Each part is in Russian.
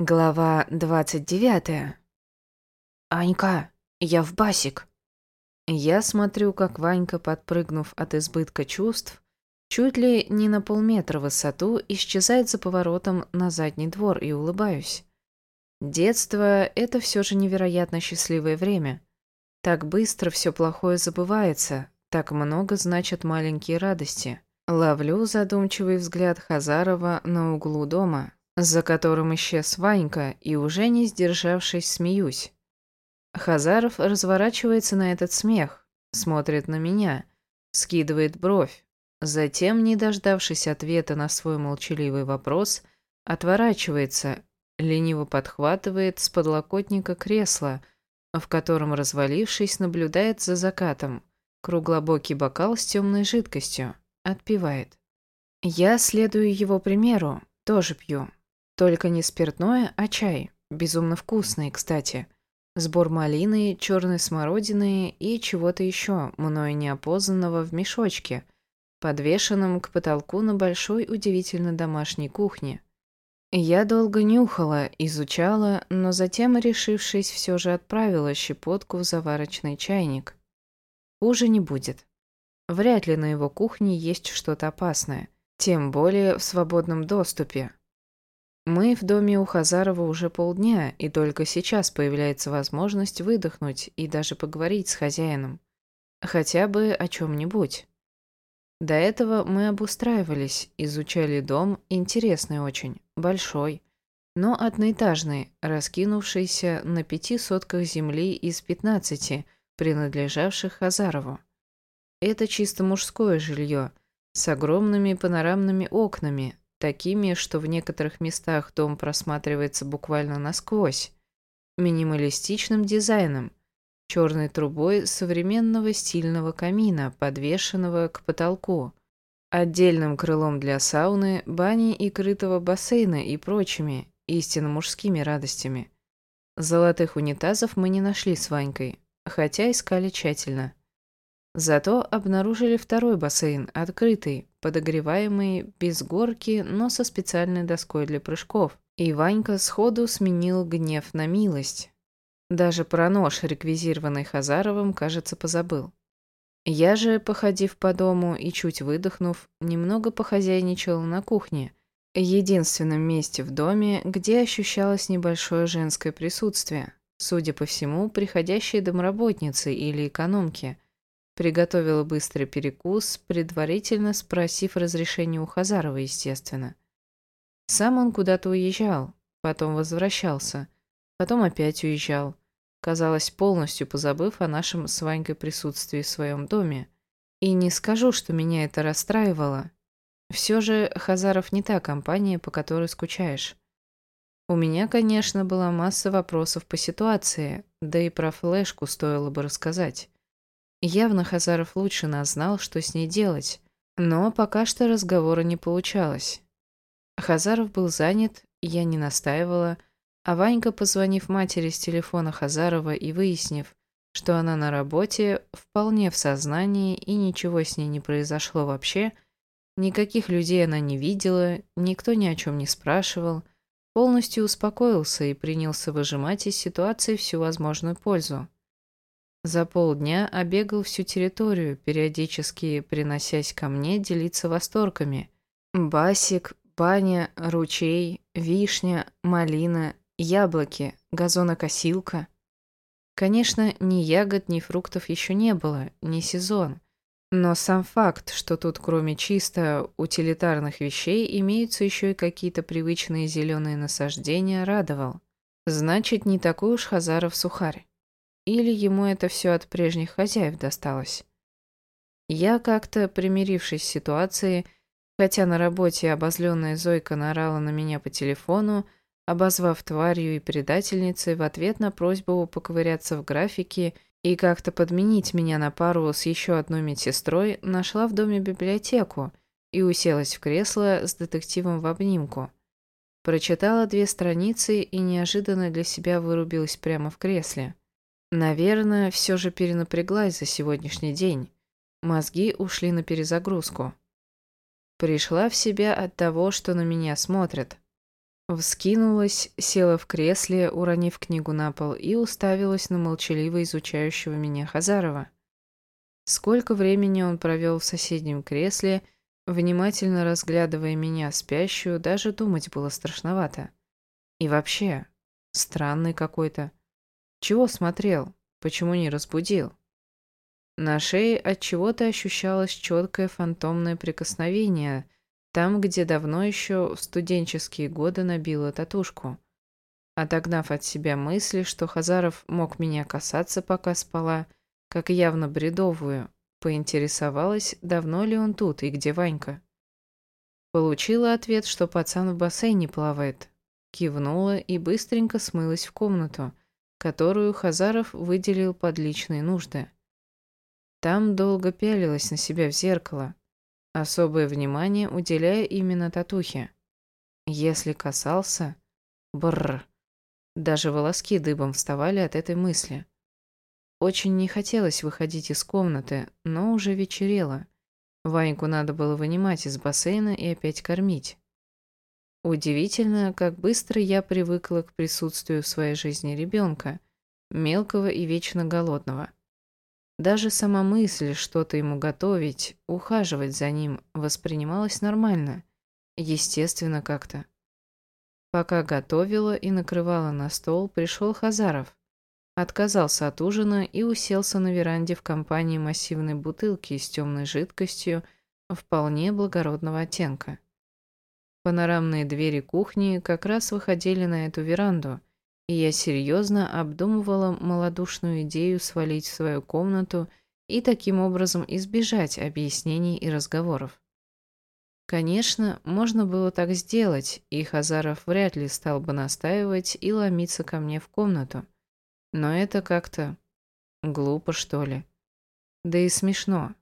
Глава двадцать девятая. «Анька, я в басик». Я смотрю, как Ванька, подпрыгнув от избытка чувств, чуть ли не на полметра в высоту, исчезает за поворотом на задний двор и улыбаюсь. Детство — это все же невероятно счастливое время. Так быстро все плохое забывается, так много значат маленькие радости. Ловлю задумчивый взгляд Хазарова на углу дома, за которым исчез Ванька, и уже не сдержавшись, смеюсь. Хазаров разворачивается на этот смех, смотрит на меня, скидывает бровь, затем, не дождавшись ответа на свой молчаливый вопрос, отворачивается, лениво подхватывает с подлокотника кресло, в котором, развалившись, наблюдает за закатом, круглобокий бокал с темной жидкостью, отпивает. Я следую его примеру, тоже пью. Только не спиртное, а чай. Безумно вкусный, кстати. Сбор малины, черной смородины и чего-то еще, мною неопознанного в мешочке, подвешенном к потолку на большой удивительно домашней кухне. Я долго нюхала, изучала, но затем, решившись, все же отправила щепотку в заварочный чайник. Хуже не будет. Вряд ли на его кухне есть что-то опасное, тем более в свободном доступе. Мы в доме у Хазарова уже полдня, и только сейчас появляется возможность выдохнуть и даже поговорить с хозяином. Хотя бы о чем-нибудь. До этого мы обустраивались, изучали дом, интересный очень, большой, но одноэтажный, раскинувшийся на пяти сотках земли из пятнадцати, принадлежавших Хазарову. Это чисто мужское жилье, с огромными панорамными окнами, такими, что в некоторых местах дом просматривается буквально насквозь, минималистичным дизайном, черной трубой современного стильного камина, подвешенного к потолку, отдельным крылом для сауны, бани и крытого бассейна и прочими, истинно мужскими радостями. Золотых унитазов мы не нашли с Ванькой, хотя искали тщательно. Зато обнаружили второй бассейн, открытый, подогреваемый, без горки, но со специальной доской для прыжков. И Ванька сходу сменил гнев на милость. Даже про нож, реквизированный Хазаровым, кажется, позабыл. Я же, походив по дому и чуть выдохнув, немного похозяйничала на кухне, единственном месте в доме, где ощущалось небольшое женское присутствие, судя по всему, приходящей домработницы или экономки – Приготовила быстрый перекус, предварительно спросив разрешения у Хазарова, естественно. Сам он куда-то уезжал, потом возвращался, потом опять уезжал, казалось, полностью позабыв о нашем с Ванькой присутствии в своем доме. И не скажу, что меня это расстраивало. Все же Хазаров не та компания, по которой скучаешь. У меня, конечно, была масса вопросов по ситуации, да и про флешку стоило бы рассказать. Явно Хазаров лучше нас знал, что с ней делать, но пока что разговора не получалось. Хазаров был занят, я не настаивала, а Ванька, позвонив матери с телефона Хазарова и выяснив, что она на работе, вполне в сознании и ничего с ней не произошло вообще, никаких людей она не видела, никто ни о чем не спрашивал, полностью успокоился и принялся выжимать из ситуации всю возможную пользу. За полдня обегал всю территорию, периодически приносясь ко мне делиться восторгами. Басик, баня, ручей, вишня, малина, яблоки, газонокосилка. Конечно, ни ягод, ни фруктов еще не было, не сезон. Но сам факт, что тут кроме чисто утилитарных вещей имеются еще и какие-то привычные зеленые насаждения, радовал. Значит, не такой уж Хазаров сухарь. Или ему это все от прежних хозяев досталось? Я как-то, примирившись с ситуацией, хотя на работе обозленная Зойка наорала на меня по телефону, обозвав тварью и предательницей в ответ на просьбу поковыряться в графике и как-то подменить меня на пару с еще одной медсестрой, нашла в доме библиотеку и уселась в кресло с детективом в обнимку. Прочитала две страницы и неожиданно для себя вырубилась прямо в кресле. Наверное, все же перенапряглась за сегодняшний день. Мозги ушли на перезагрузку. Пришла в себя от того, что на меня смотрят. Вскинулась, села в кресле, уронив книгу на пол, и уставилась на молчаливо изучающего меня Хазарова. Сколько времени он провел в соседнем кресле, внимательно разглядывая меня, спящую, даже думать было страшновато. И вообще, странный какой-то. Чего смотрел? Почему не разбудил? На шее от чего-то ощущалось четкое фантомное прикосновение – там, где давно еще в студенческие годы набила татушку. Отогнав от себя мысли, что Хазаров мог меня касаться, пока спала, как явно бредовую, поинтересовалась, давно ли он тут и где Ванька. Получила ответ, что пацан в бассейне плавает. Кивнула и быстренько смылась в комнату, которую Хазаров выделил под личные нужды. Там долго пялилась на себя в зеркало, особое внимание уделяя именно татухе. Если касался... Бррр. Даже волоски дыбом вставали от этой мысли. Очень не хотелось выходить из комнаты, но уже вечерело. Ваньку надо было вынимать из бассейна и опять кормить. Удивительно, как быстро я привыкла к присутствию в своей жизни ребенка, мелкого и вечно голодного. Даже сама мысль что-то ему готовить, ухаживать за ним воспринималась нормально, естественно как-то. Пока готовила и накрывала на стол, пришел Хазаров. Отказался от ужина и уселся на веранде в компании массивной бутылки с темной жидкостью вполне благородного оттенка. Панорамные двери кухни как раз выходили на эту веранду – и я серьезно обдумывала малодушную идею свалить в свою комнату и таким образом избежать объяснений и разговоров. Конечно, можно было так сделать, и Хазаров вряд ли стал бы настаивать и ломиться ко мне в комнату. Но это как-то глупо, что ли. Да и смешно.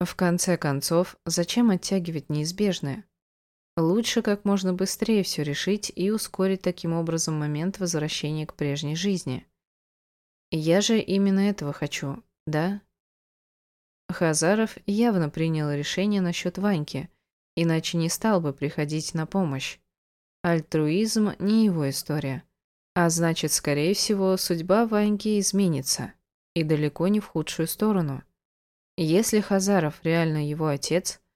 В конце концов, зачем оттягивать неизбежное? Лучше как можно быстрее все решить и ускорить таким образом момент возвращения к прежней жизни. Я же именно этого хочу, да? Хазаров явно принял решение насчет Ваньки, иначе не стал бы приходить на помощь. Альтруизм не его история. А значит, скорее всего, судьба Ваньки изменится. И далеко не в худшую сторону. Если Хазаров реально его отец –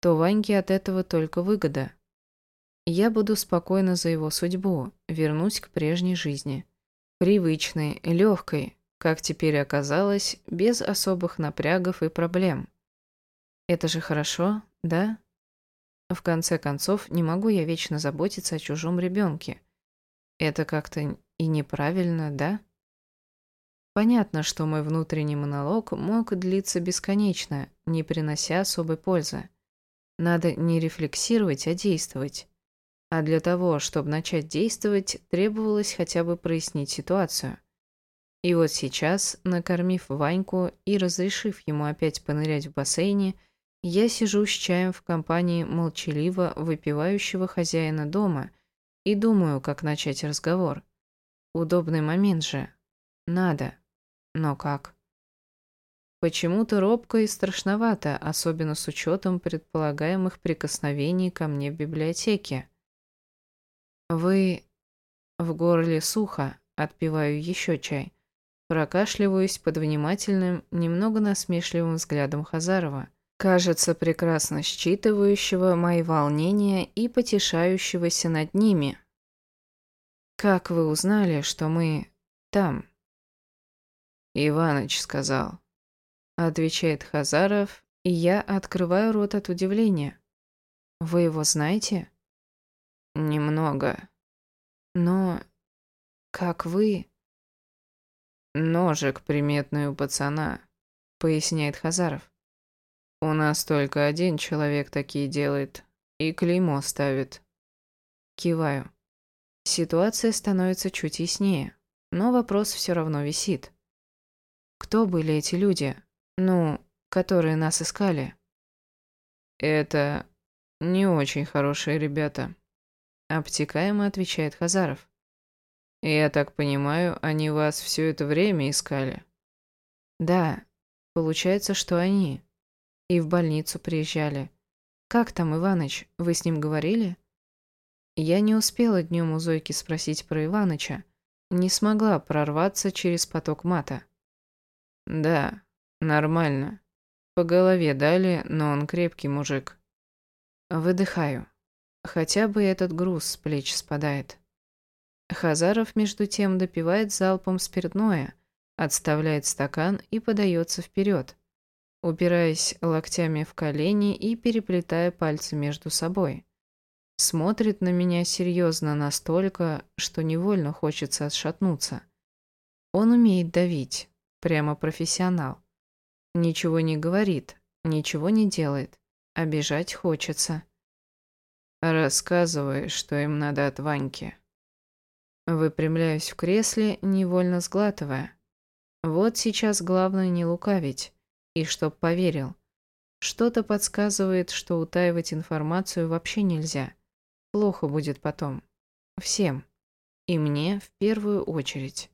то Ваньке от этого только выгода. Я буду спокойна за его судьбу, вернусь к прежней жизни. Привычной, легкой, как теперь оказалось, без особых напрягов и проблем. Это же хорошо, да? В конце концов, не могу я вечно заботиться о чужом ребенке. Это как-то и неправильно, да? Понятно, что мой внутренний монолог мог длиться бесконечно, не принося особой пользы. Надо не рефлексировать, а действовать. А для того, чтобы начать действовать, требовалось хотя бы прояснить ситуацию. И вот сейчас, накормив Ваньку и разрешив ему опять понырять в бассейне, я сижу с чаем в компании молчаливо выпивающего хозяина дома и думаю, как начать разговор. Удобный момент же. Надо. Но как? Почему-то робко и страшновато, особенно с учетом предполагаемых прикосновений ко мне в библиотеке. Вы... В горле сухо, отпиваю еще чай. Прокашливаюсь под внимательным, немного насмешливым взглядом Хазарова. Кажется, прекрасно считывающего мои волнения и потешающегося над ними. «Как вы узнали, что мы там?» Иваныч сказал отвечает Хазаров, и я открываю рот от удивления. Вы его знаете? Немного. Но как вы? Ножик приметный у пацана, поясняет Хазаров. У нас только один человек такие делает и клеймо ставит. Киваю. Ситуация становится чуть яснее, но вопрос все равно висит. Кто были эти люди? Ну, которые нас искали. Это не очень хорошие ребята. Обтекаемо отвечает Хазаров. Я так понимаю, они вас все это время искали? Да, получается, что они. И в больницу приезжали. Как там, Иваныч, вы с ним говорили? Я не успела днем у Зойки спросить про Иваныча, не смогла прорваться через поток мата. «Да, нормально. По голове дали, но он крепкий мужик». Выдыхаю. Хотя бы этот груз с плеч спадает. Хазаров, между тем, допивает залпом спиртное, отставляет стакан и подается вперед, упираясь локтями в колени и переплетая пальцы между собой. Смотрит на меня серьезно настолько, что невольно хочется отшатнуться. Он умеет давить, прямо профессионал. Ничего не говорит, ничего не делает, обижать хочется. Рассказывай, что им надо от Ваньки. Выпрямляюсь в кресле, невольно сглатывая. Вот сейчас главное не лукавить, и чтоб поверил. Что-то подсказывает, что утаивать информацию вообще нельзя. Плохо будет потом. Всем. И мне в первую очередь.